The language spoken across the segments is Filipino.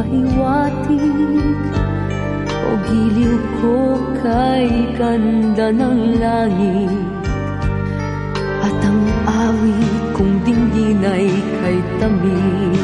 pahiwatig O giliw ko kay ganda ng langit. At ang awit kong dinggin ay kay tamig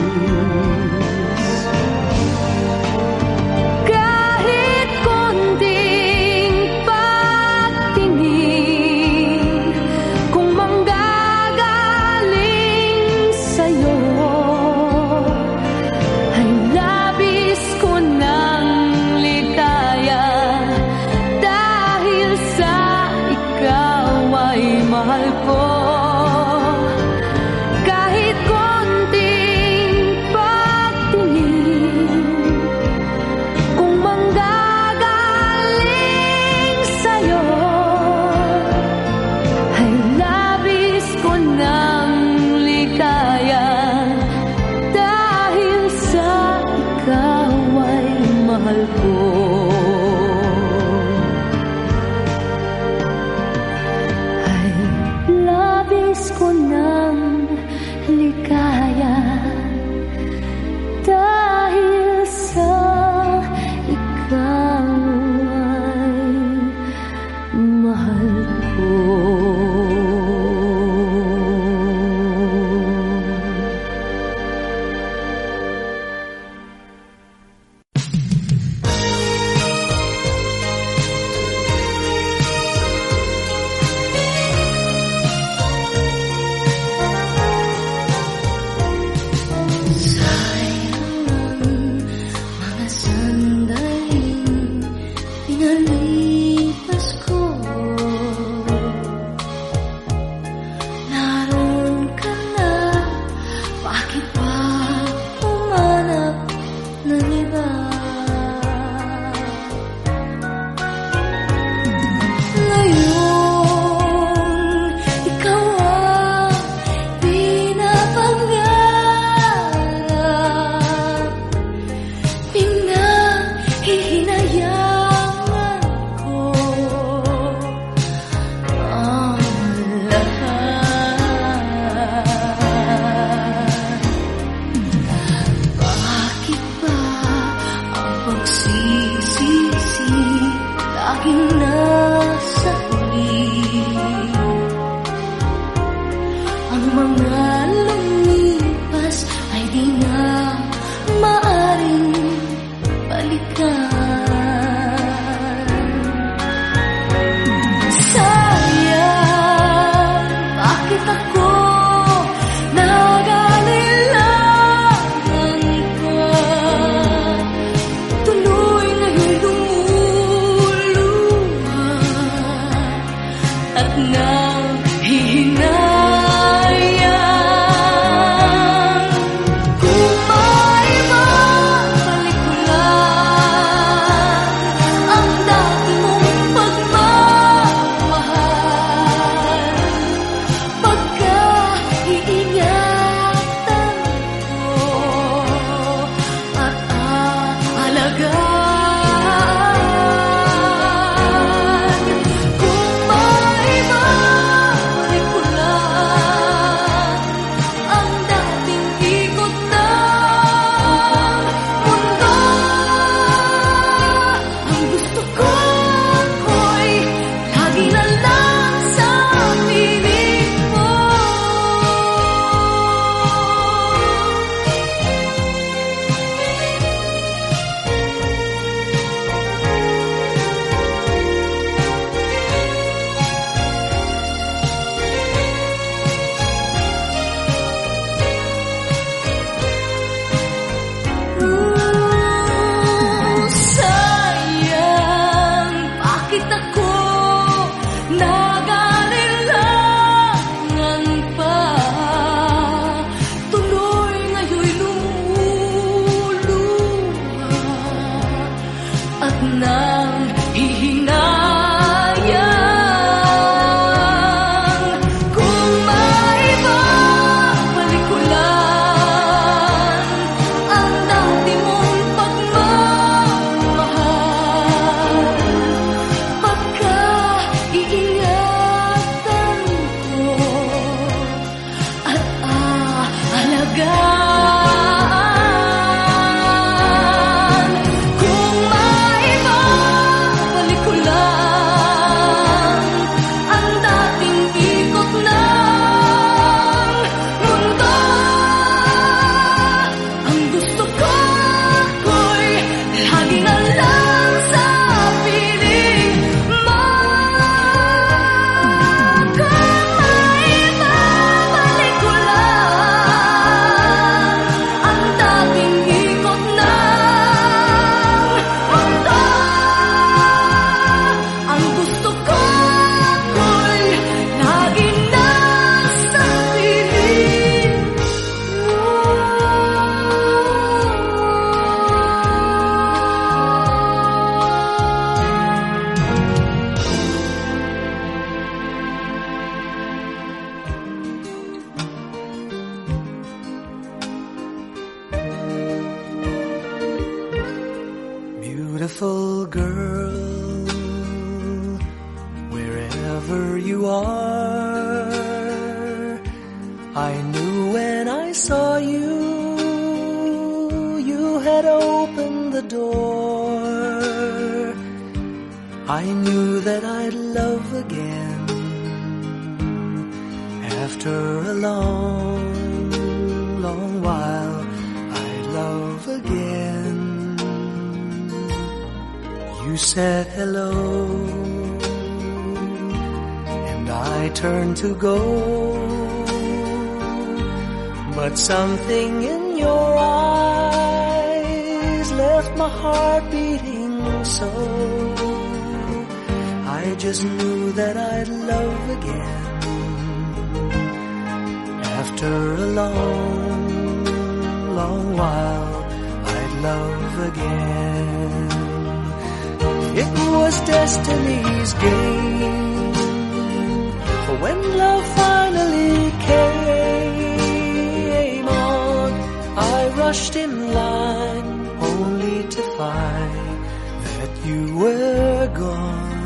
were gone.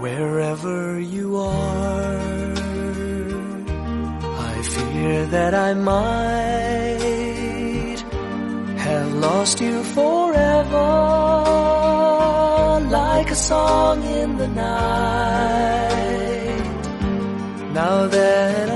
Wherever you are, I fear that I might have lost you forever like a song in the night. Now that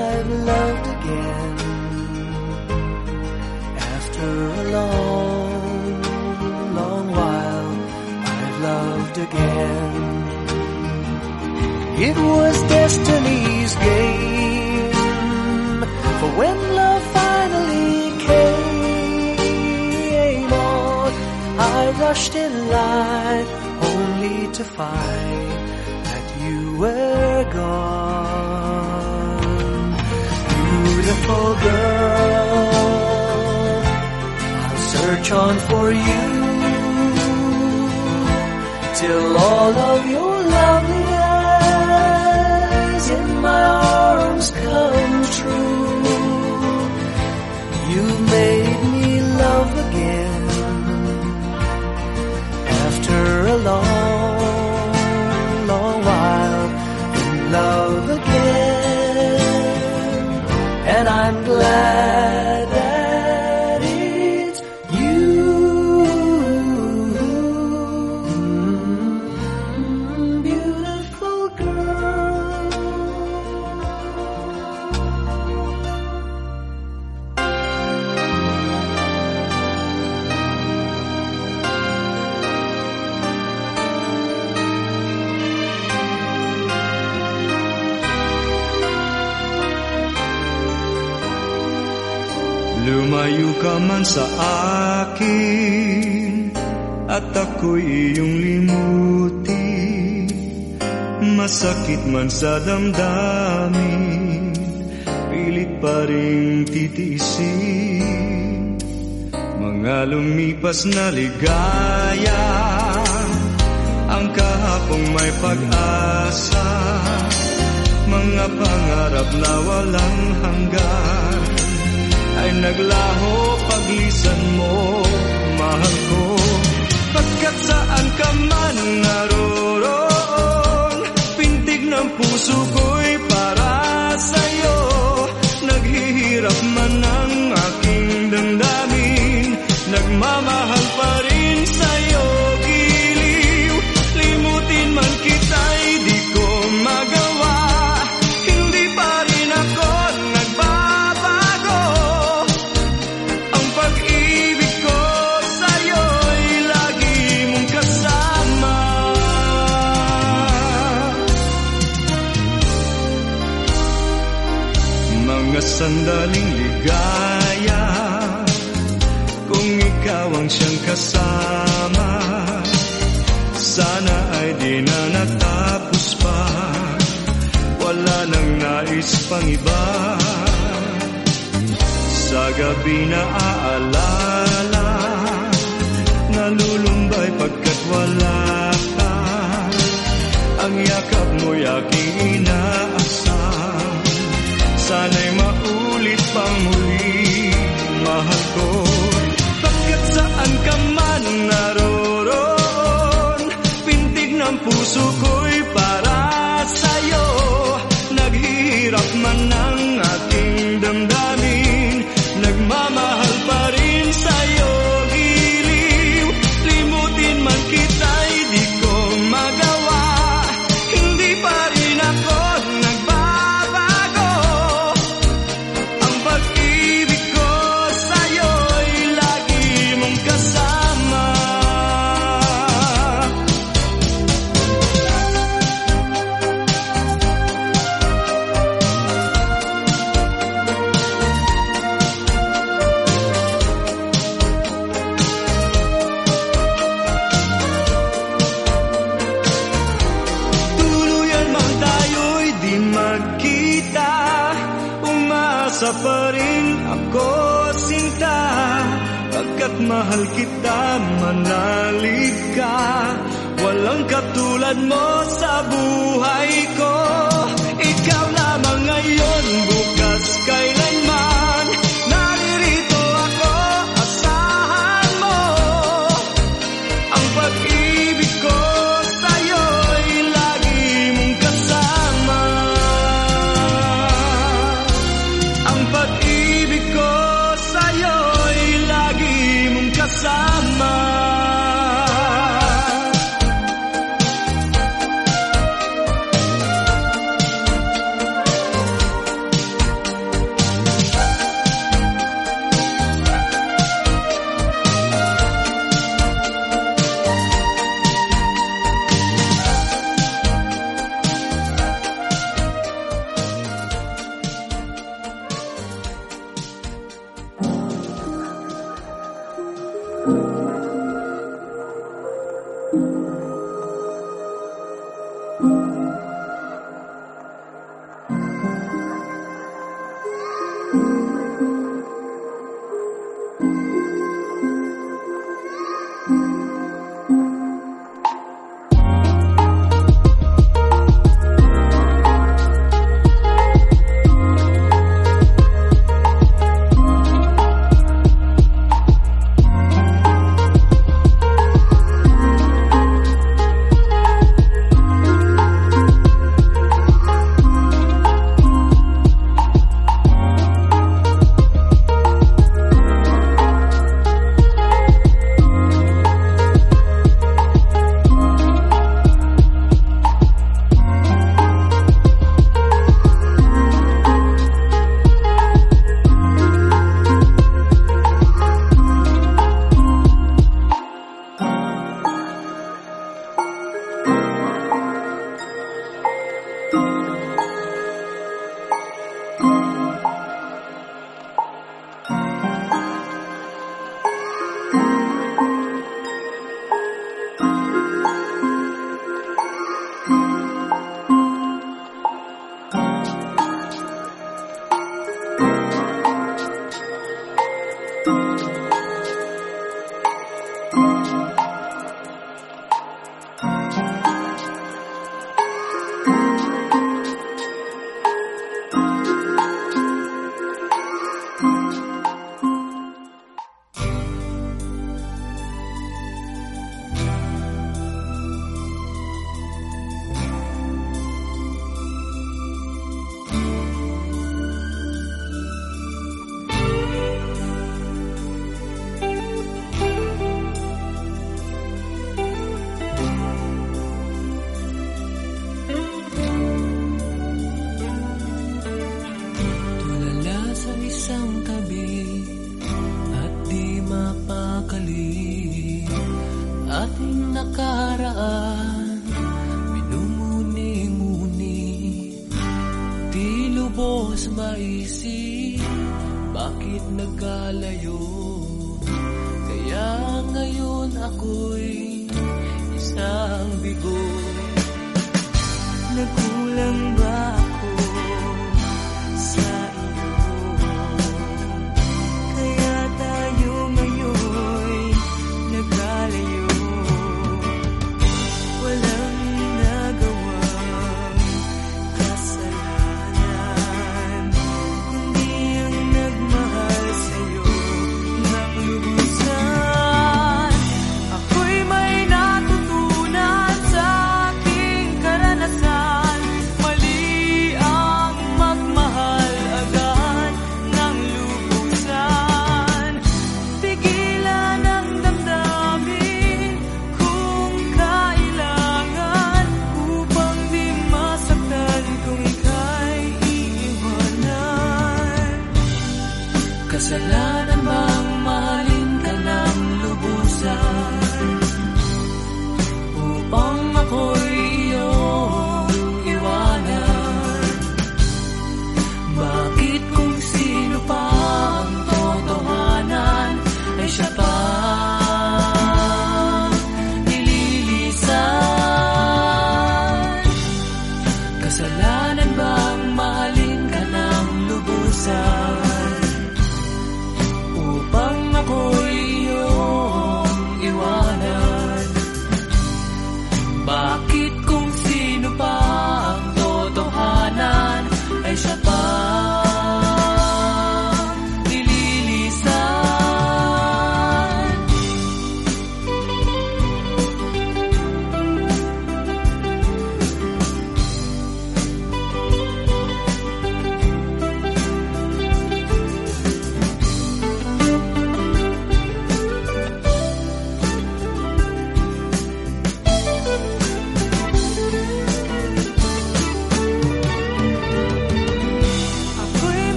It was destiny's game, for when love finally came on, I rushed in line only to find that you were gone. Beautiful girl, I'll search on for you till all of your loveliness arms come true. You made me love again after a long, long while in love again. And I'm glad sa akin At ako'y iyong limutin. Masakit man sa damdamin Pilit pa rin titiisin. Mga lumipas na ligaya Ang kahapong may pag-asa. Mga pangarap na walang hanggan ay naglaho paglisan mo, mahal ko. Pagkat saan ka man naroon, pintig ng puso ko'y para sa'yo. Naghihirap man ang aking damdamin, nagmamahal pang Sa gabi na aalala Nalulumbay pagkat wala ka. Ang yakap mo'y aking inaasam Sana'y maulit pang muli Mahal ko. Pagkat saan ka man naroon Pintig ng puso ko'y para are had more.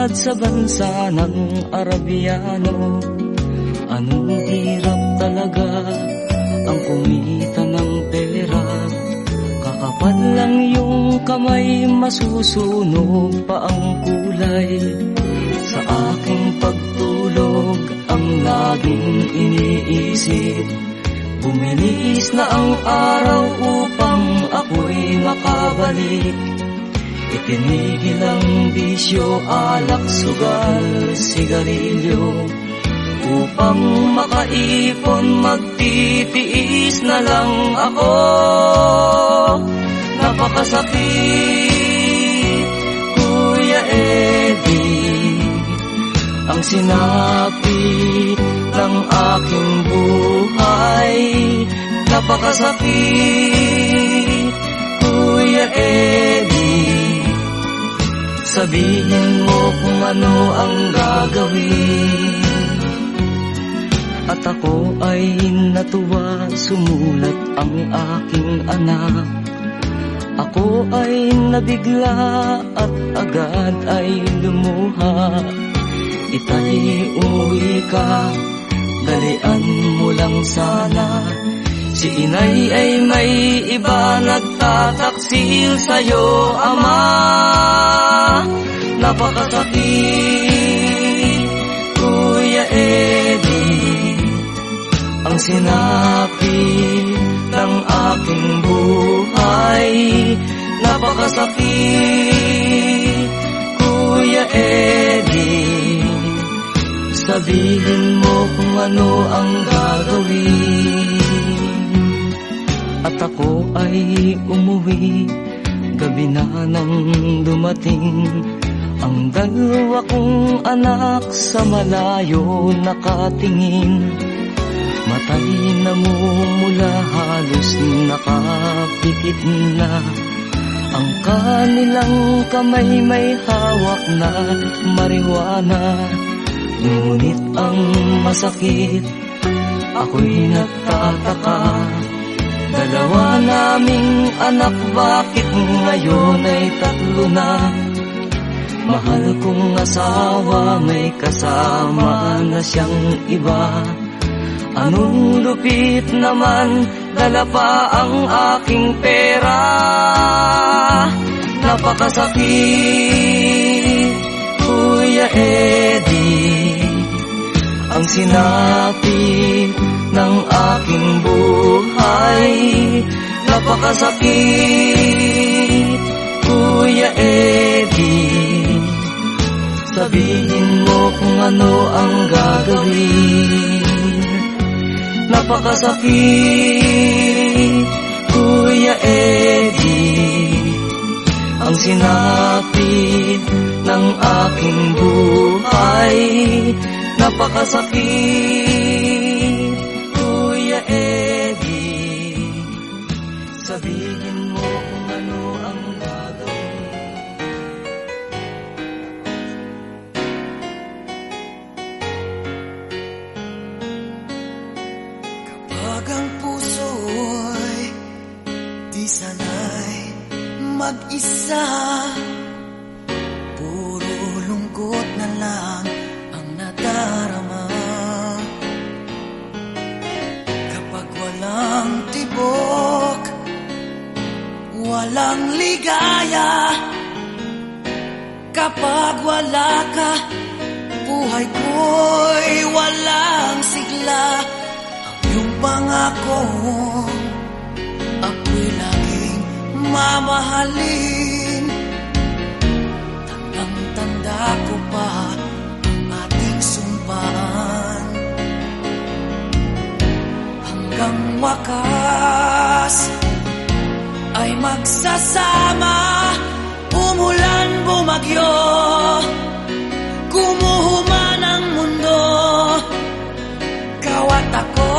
Syudad sa bansa ng Arabiano Anong hirap talaga ang kumita ng pera? Kakapal lang yung kamay masusunog pa ang kulay. Sa aking pagtulog ang laging iniisip Bumilis na ang araw upang ako'y makabalik Itinigil ang bisyo, alak, sugal, sigarilyo. Upang makaipon, magtitiis na lang ako. Napakasakit, Kuya Eddie. Ang sinapit ng aking buhay. Napakasakit, Kuya Eddie Sabihin mo kung ano ang gagawin. At ako ay natuwa sumulat ang aking anak. Ako ay nabigla at agad ay lumuha. Itay uwi ka, dalian mo lang sana. Si inay ay may iba nagtataksil sa'yo, ama. Napakasakit, Kuya Eddie. Ang sinapit ng aking buhay Napakasakit, Kuya Eddie. Sabihin mo kung ano ang gagawin ako ay umuwi. Gabi na nang dumating. Ang dalawa kong anak sa malayo nakatingin. Matay na mumula halos nakapikit na. Ang kanilang kamay may hawak na marijuana. Ngunit ang masakit Ako'y nagtataka Dalawa naming anak bakit ngayon ay tatlo na? Mahal kong asawa may kasama na siyang iba. Anong lupit naman dala pa ang aking pera. Napakasakit Kuya Eddie. Ang sinapit ng aking buhay. Napakasakit Kuya Eddie. Sabihin mo kung ano ang gagawin. Napakasakit Kuya Eddie. Ang sinapit ng aking buhay. Napakasakit Sabihin mo kung ano ang gagawin. Pag ang puso'y di sanay mag-isa walang ligaya. Kapag wala ka, buhay ko'y walang sigla. Yung pangako Ako'y laging mamahalin. Tandang-tanda ko pa ang ating sumpaan Hanggang wakas ay magsasama. Umulan, bumagyo. Kumuhuman ang mundo. Ikaw at ako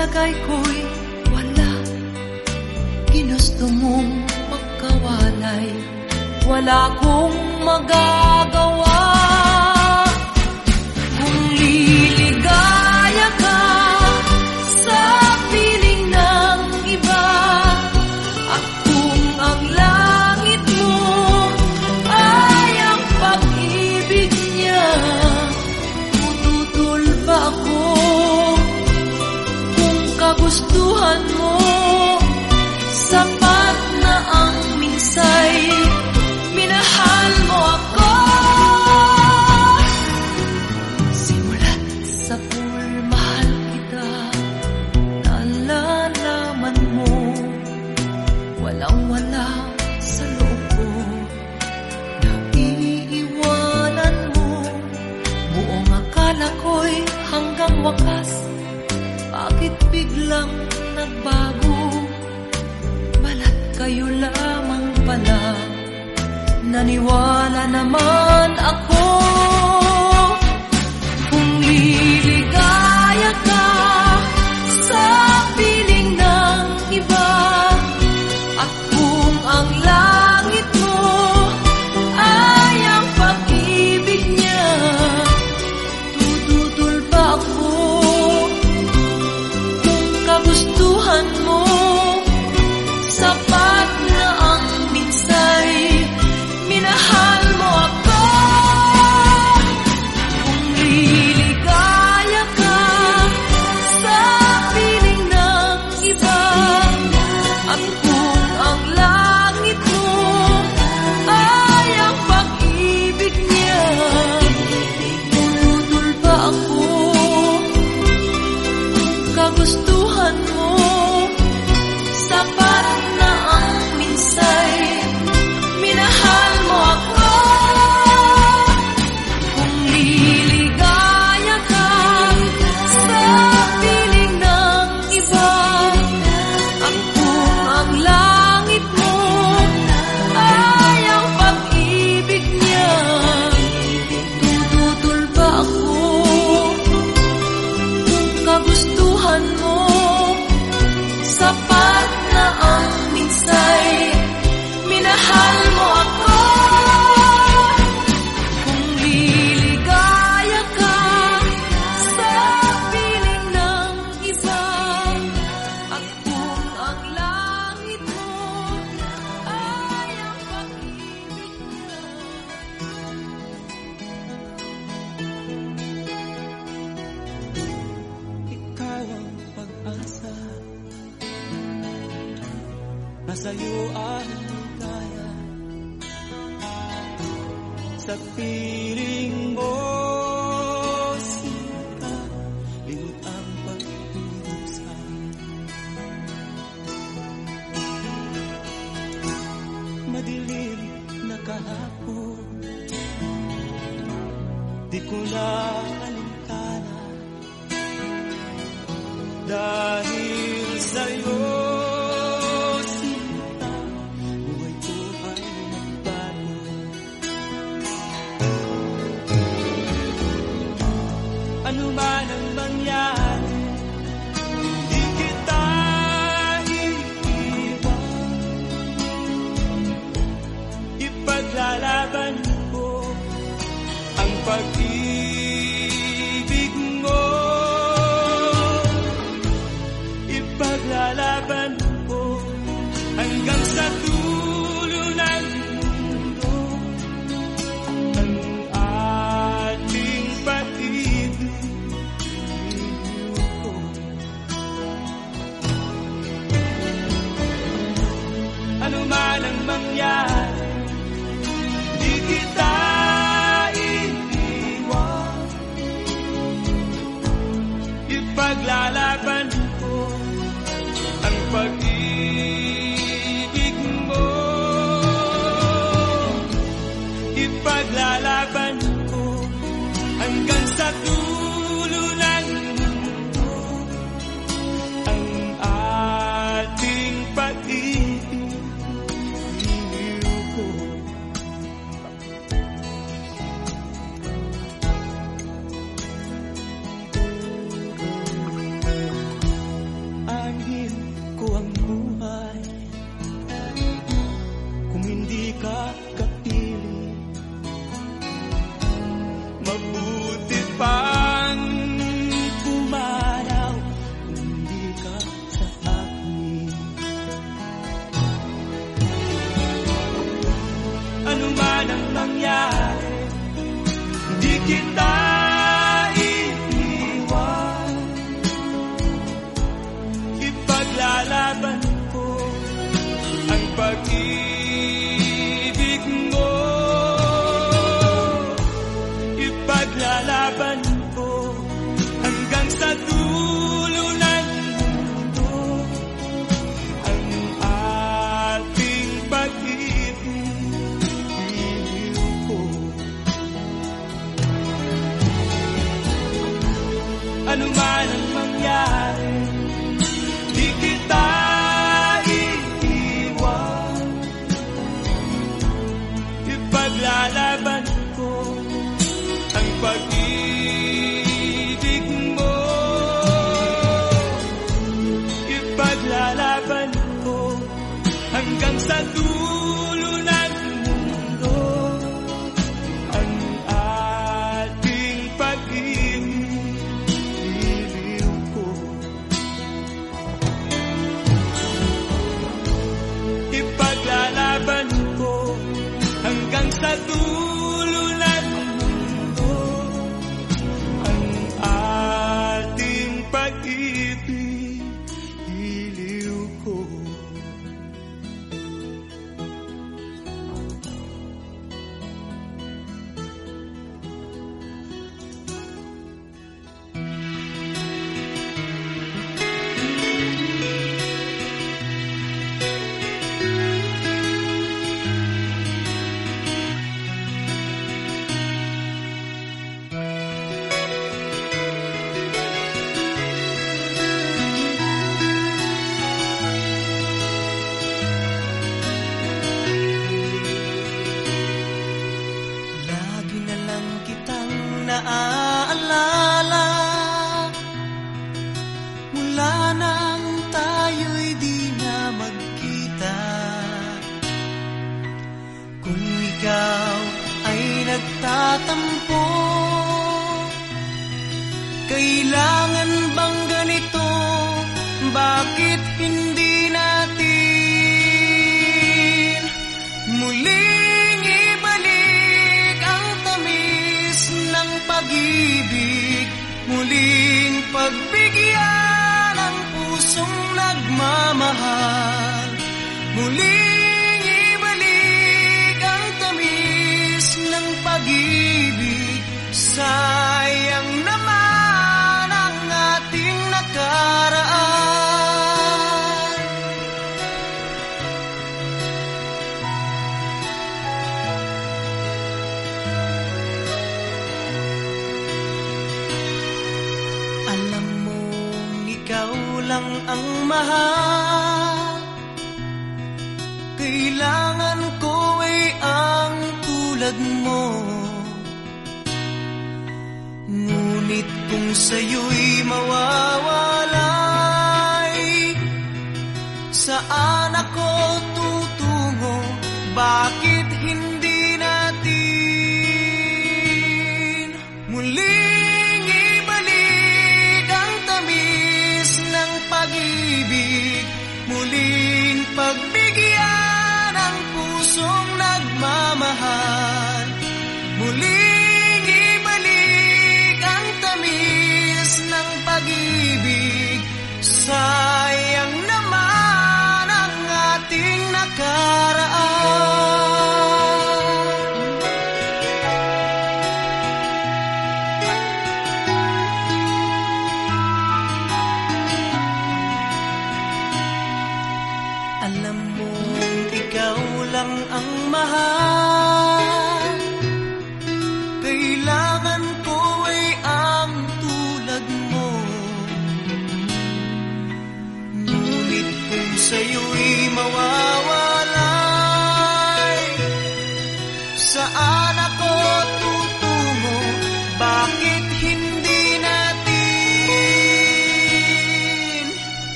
palagay ko'y wala. Ginusto mong magkawalay. Wala kong magagawa. 世。anyone. Ko na alintana Dahil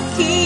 aqui.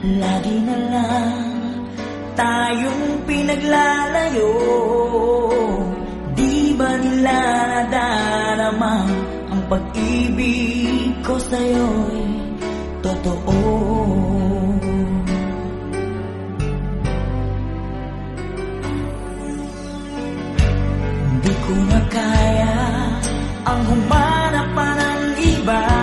Lagi na lang tayong pinaglalayo. Di ba nila nadarama ang pag-ibig ko sa'yo'y totoo? Di ko na kaya ang humanap pa ng iba.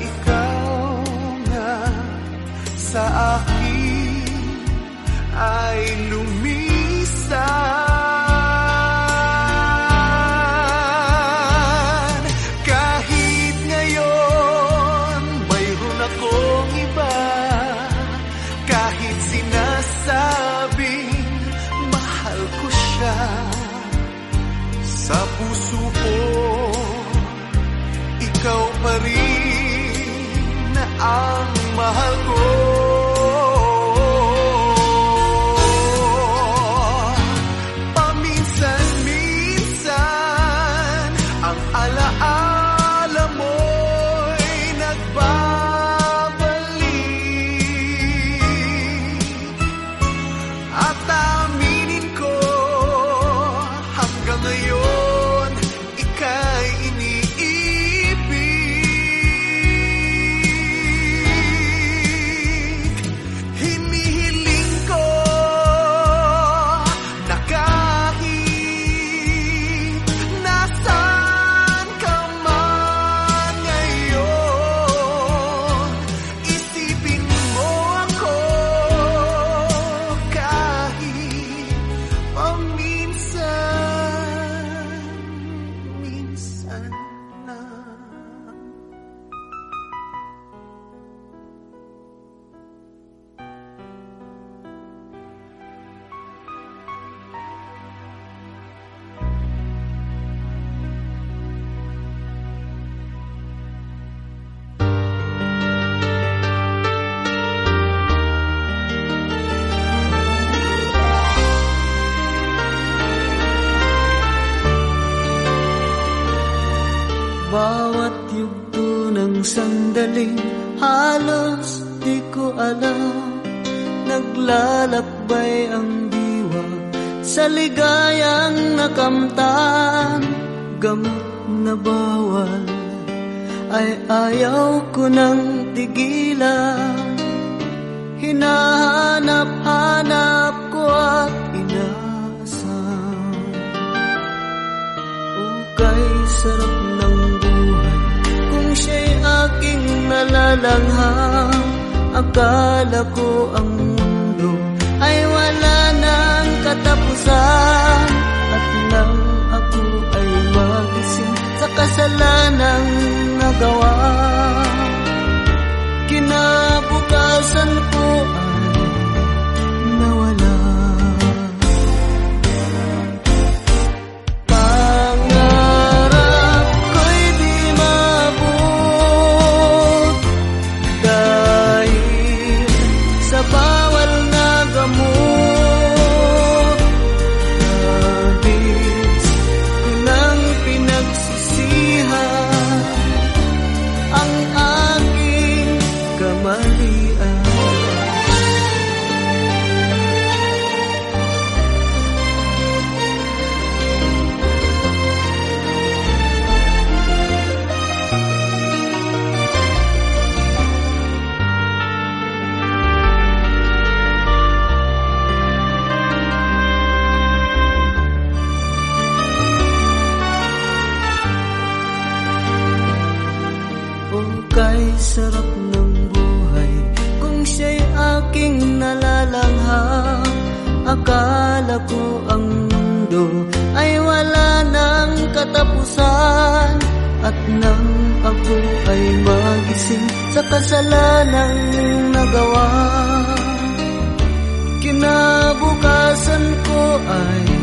Ikaw nga sa akin ay lumisan ko ang mundo ay wala nang katapusan At nang ako ay magising sa kasalanang nagawa. Kinabukasan ko ay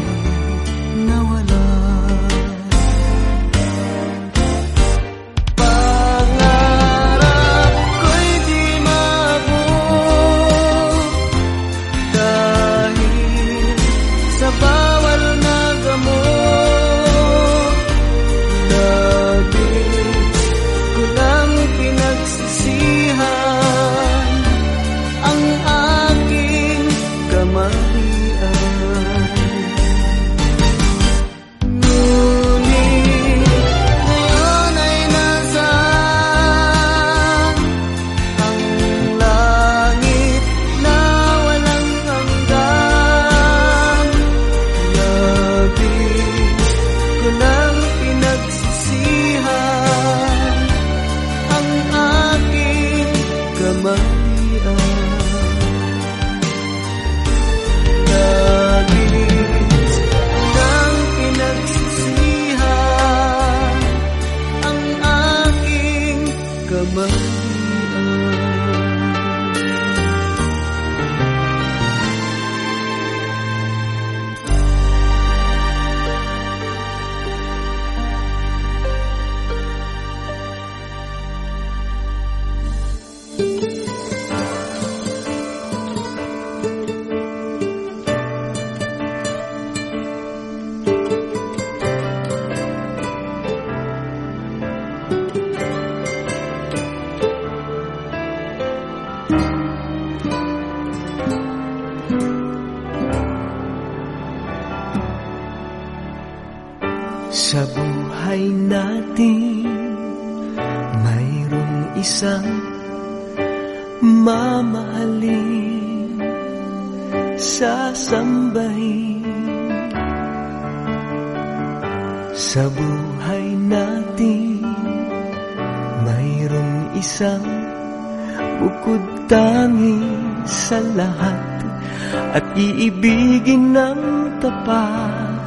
At iibigin ng tapat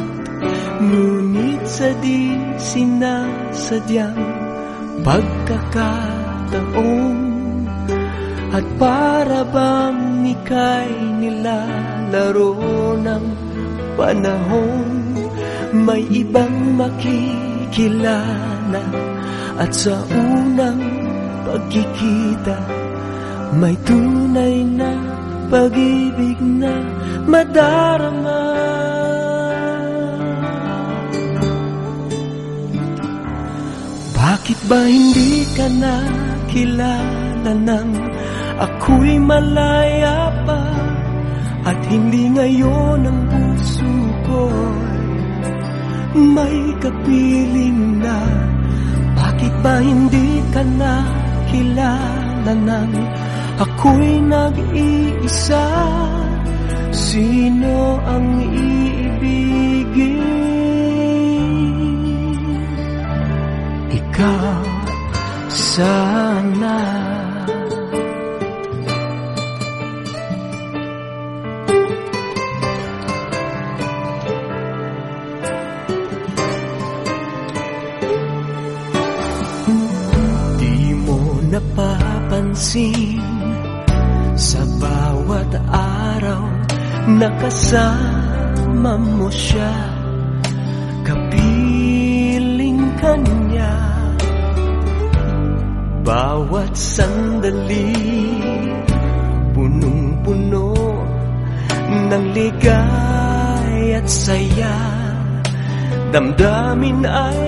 Ngunit sa di sinasadyang pagkakataon. At para bang ika'y nilalaro ng panahon May ibang makikilala At sa unang pagkikita May tunay na pag-ibig na madarama Bakit ba hindi ka na kilala nang ako'y malaya pa At hindi ngayon ang puso ko'y may kapiling na Bakit ba hindi ka na kilala nang ako'y nag-iisa? Sino ang iibigin? Ikaw sana Di mo napapansin Nakasama mo siya Kapiling kanya. Bawat sandali Punong-puno Ng ligay at saya. Damdamin ay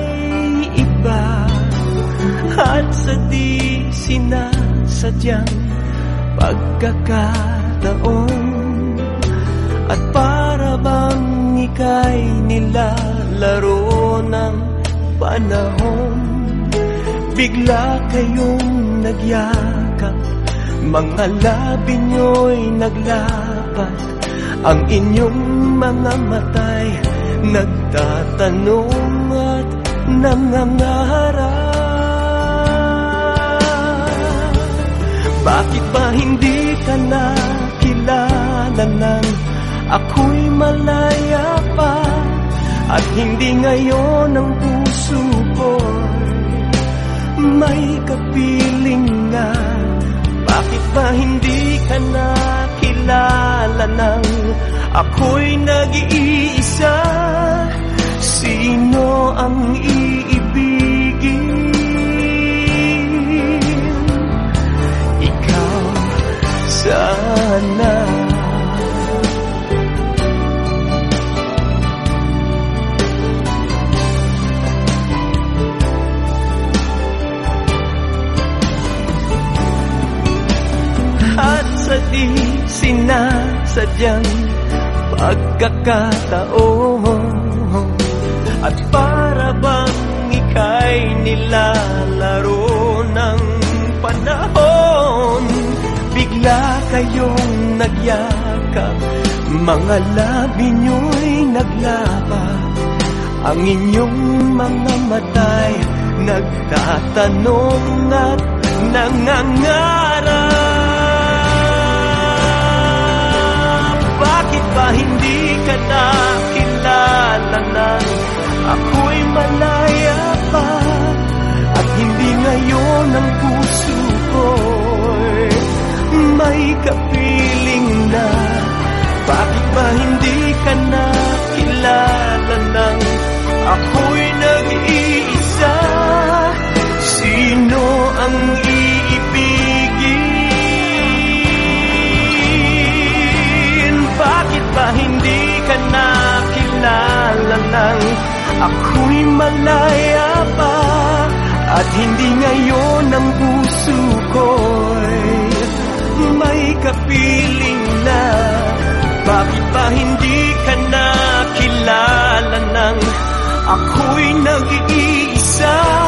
iba at sa di sinasadyang pagkakataon At para bang ika'y nilalaro ng panahon? Bigla kayong nagyakap Mga labi nyo'y naglapat. Ang inyong mga matay Nagtatanong at nangangarap. Bakit ba hindi ka na kilala nang ako'y malaya pa At hindi ngayon ang puso ko'y may kapiling na Bakit ba hindi ka na kilala nang ako'y nag-iisa Sino ang iibigin? Ikaw sana At sa di sinasadyang pagkakataon At para bang ika'y nilalaro ng panahon Bigla kayong nagyakap. Mga labi nyo'y naglapat Ang inyong mga matay Nagtatanong at nangangarap Bakit ba hindi ka na kilala nang ako'y malaya pa At hindi ngayon ang puso ko'y may kapiling na Bakit ba hindi ka na kilala nang ako'y nag-iisa Sino ang iibigin? Bakit ba hindi ka na kilala nang ako'y malaya pa? At hindi ngayon ang puso ko'y may kapiling na? Bakit ba hindi ka na kilala nang ako'y nag-iisa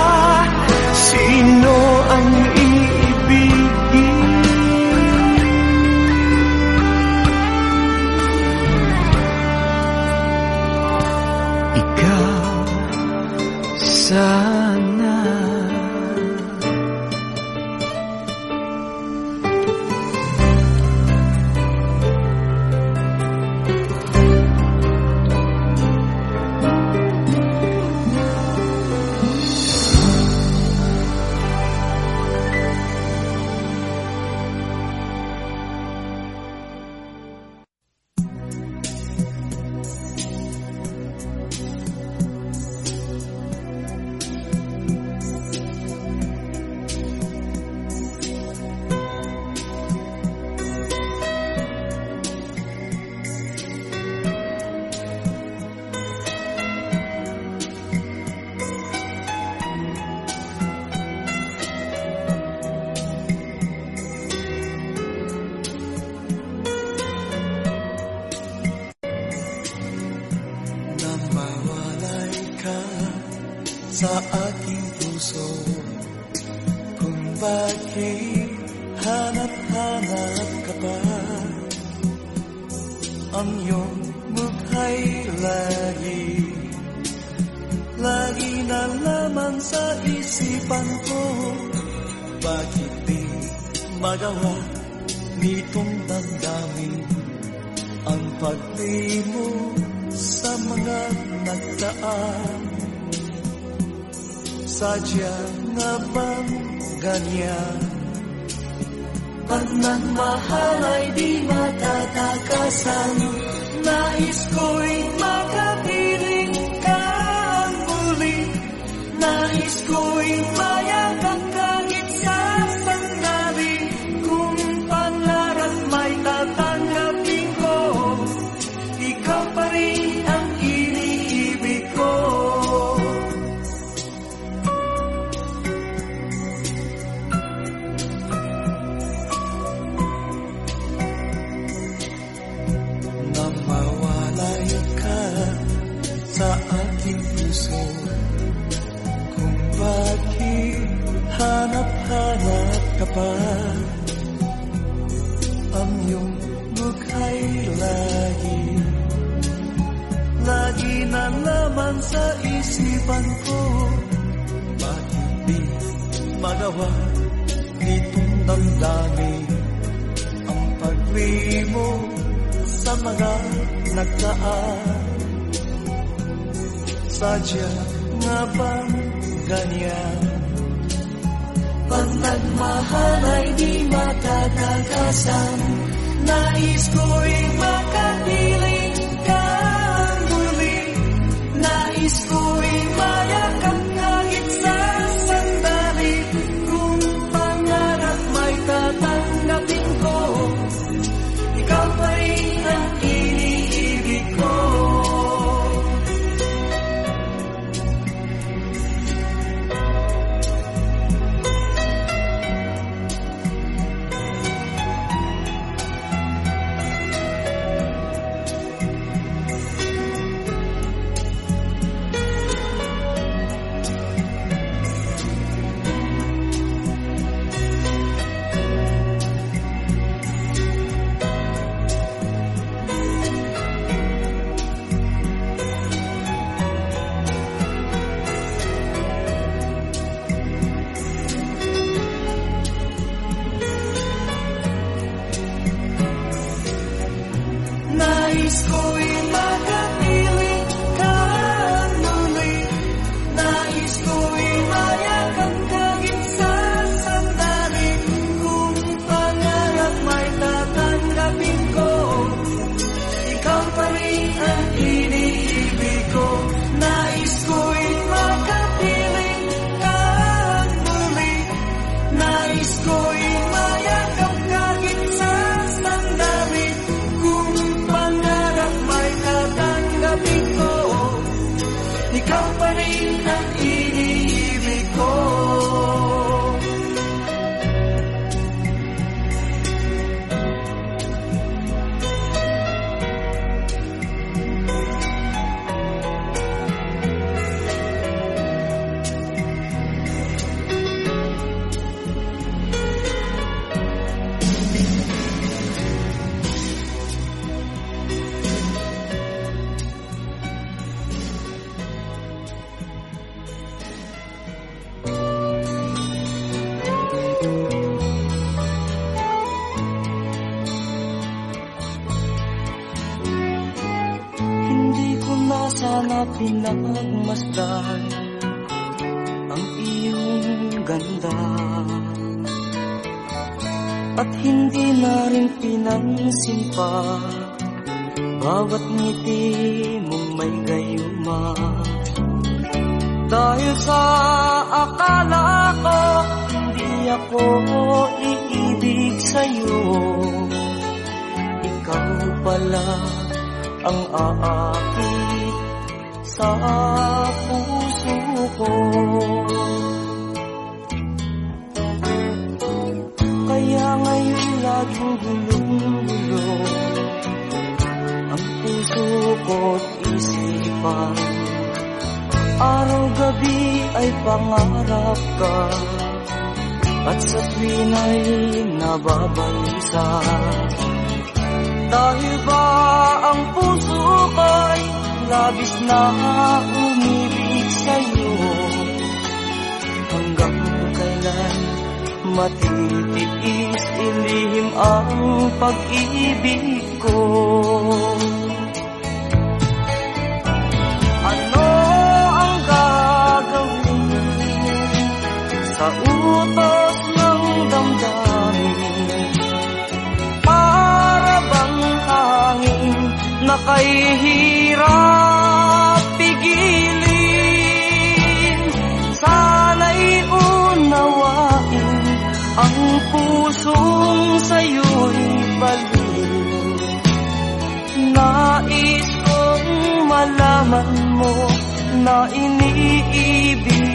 na iniibig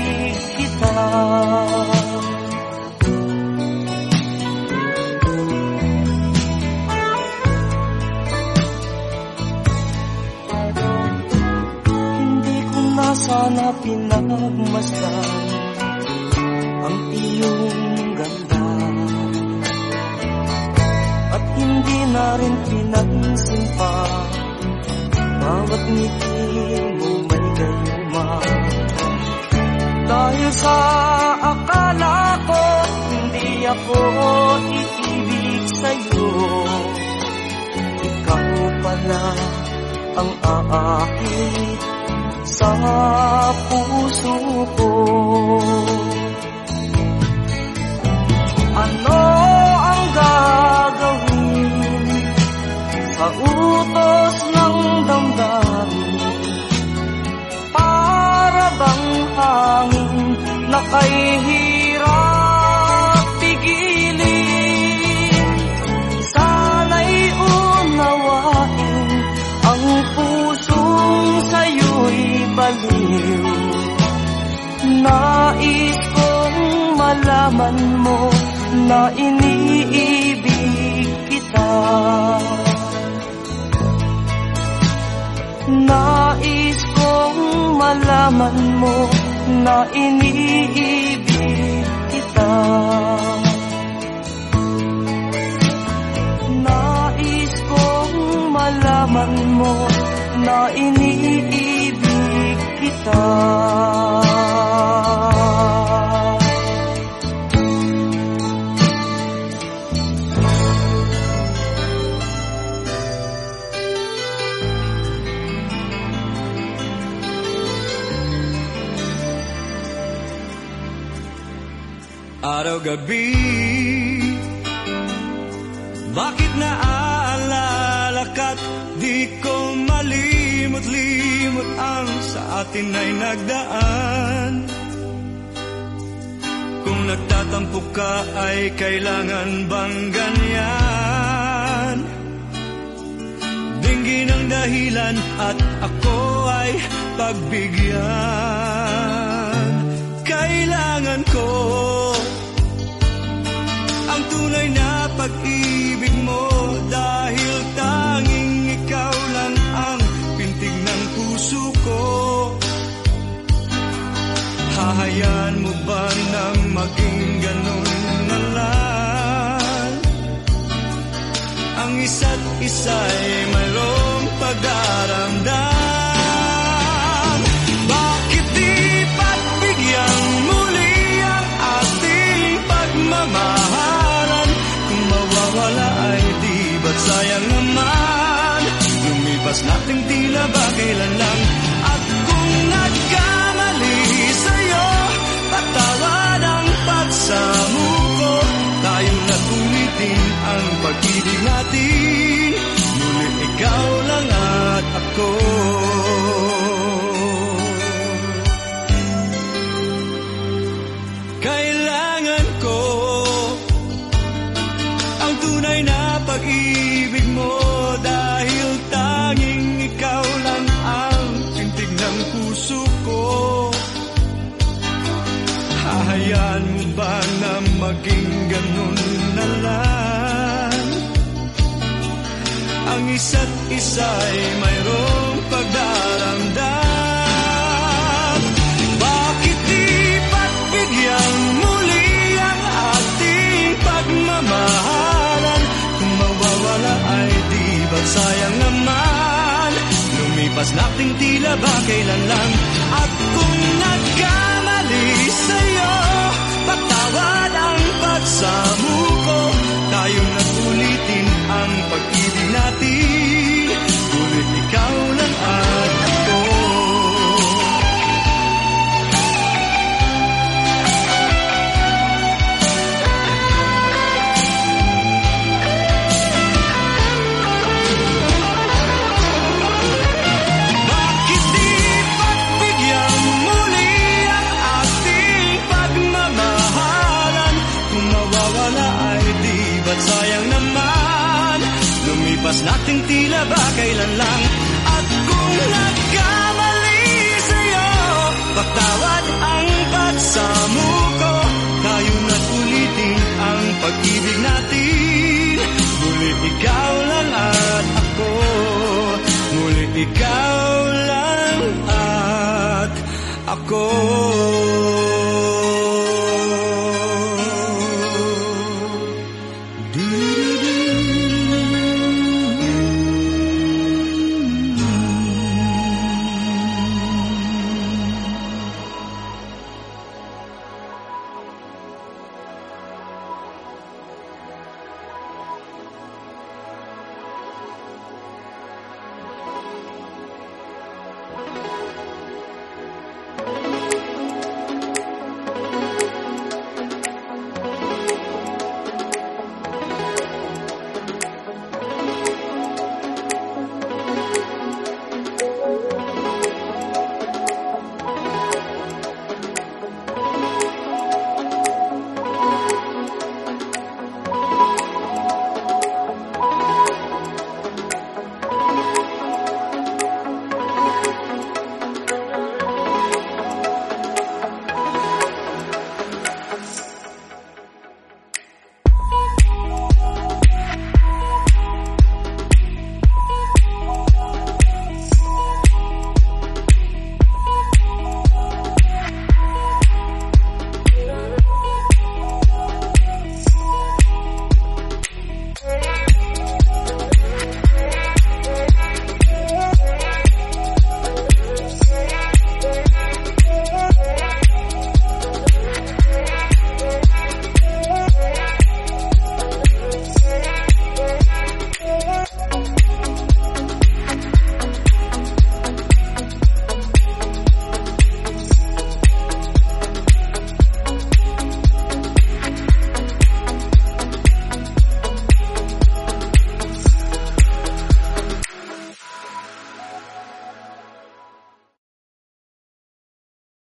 kita. Hindi ko na sana pinagmasdan ang iyong ganda. At hindi na rin pinansin Bawat ngiti Dahil sa akala ko Hindi ako iibig sa'yo. Ikaw pala ang aakit sa puso ko. Ano ang gagawin sa utos ng damdamin hangin na kay hirap pigilin. Sana'y unawain ang pusong sa'yo'y baliw. Nais kong malaman mo na iniibig kita. Nais kong malaman mo na iniibig kita. Nais kong malaman mo na iniibig kita Araw-gabi. Bakit naaalala ka't di ko malimot-limot ang sa atin ay nagdaan? Kung nagtatampo ka ay kailangan bang ganyan? Dinggin ang dahilan at ako ay pagbigyan. Kailangan ko tunay na pag-ibig mo dahil tanging ikaw lang ang pintig ng puso ko. Hahayaan mo ba na maging ganun na lang? Ang isa't isa'y mayroong pagdaramdam. Kailan lang? At kung nagkamali sa'yo, patawad ang pagsamuko. Tayo na ulitin ang pag-ibig ikaw lang at ako. Kailangan ko ang tunay na pag-ibig mo maging ganun na lang. Ang isa't isa'y mayroong pagdaramdam sayang naman? Lumipas nating tila ba kailan lang At kung nagkamali sa'yo Patawad ang pagsamo ko Tayong natulitin ang pag-ibig natin oras nating tila ba kailan lang? At kung nagkamali sa'yo Patawad ang pagsamuko Tayo na't ulitin ang pag-ibig natin. Muli ikaw lang at ako. Muli ikaw lang at ako.